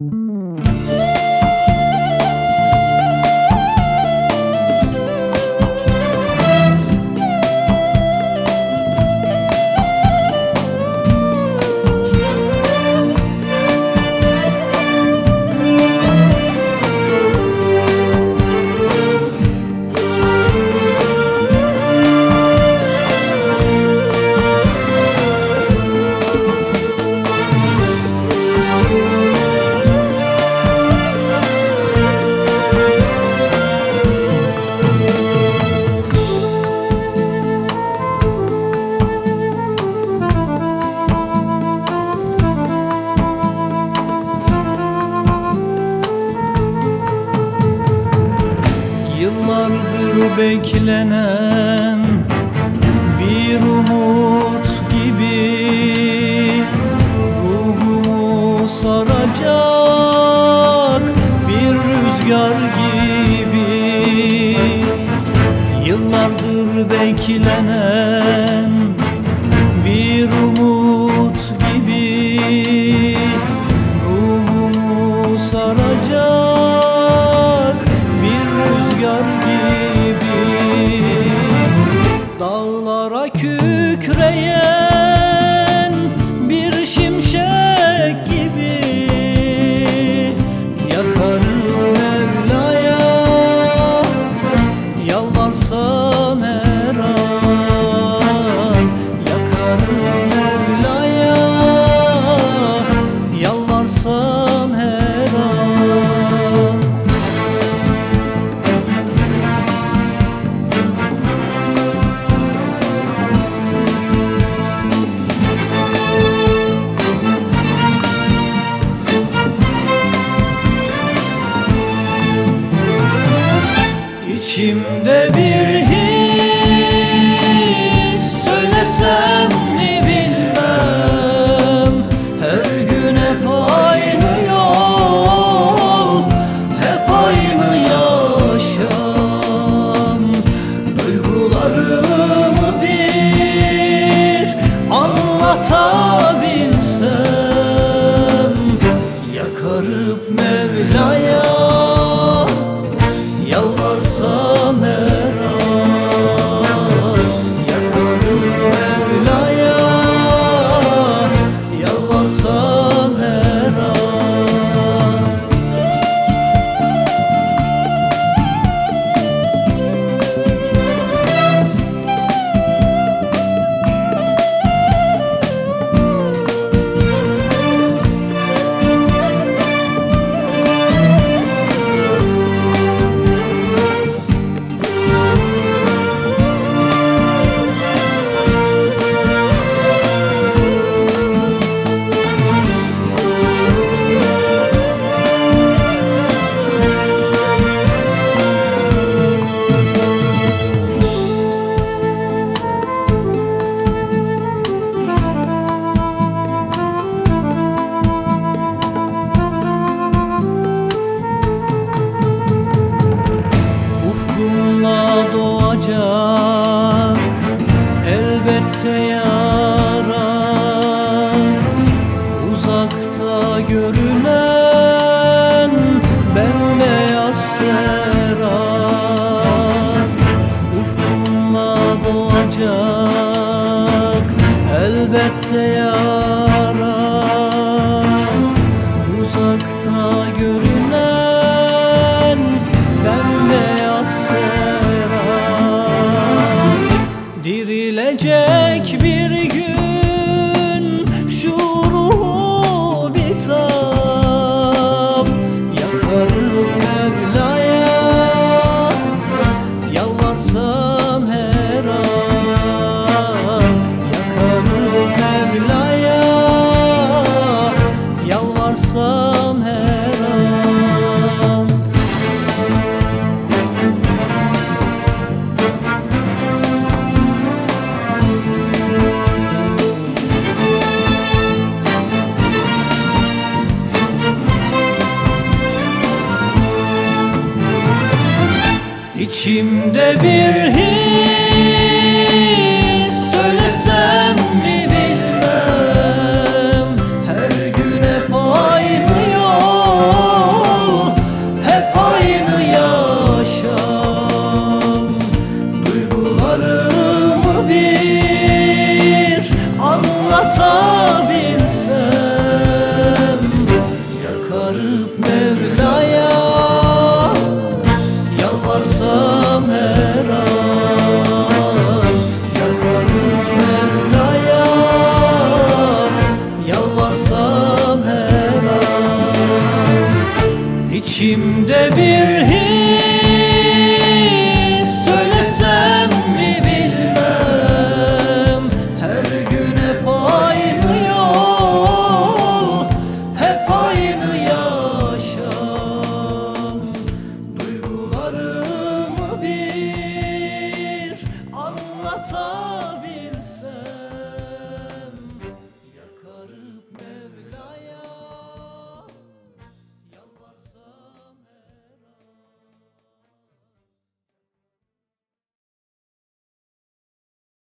thank mm-hmm. you yıllardır beklenen bir umut gibi. Ruhumu saracak bir rüzgar gibi. Yıllardır beklenen Karıp Mevla'ya elbette yarar Uzakta görünen bembeyaz serar Ufkumla doğacak elbette yarar Yeah. İçimde bir his söyle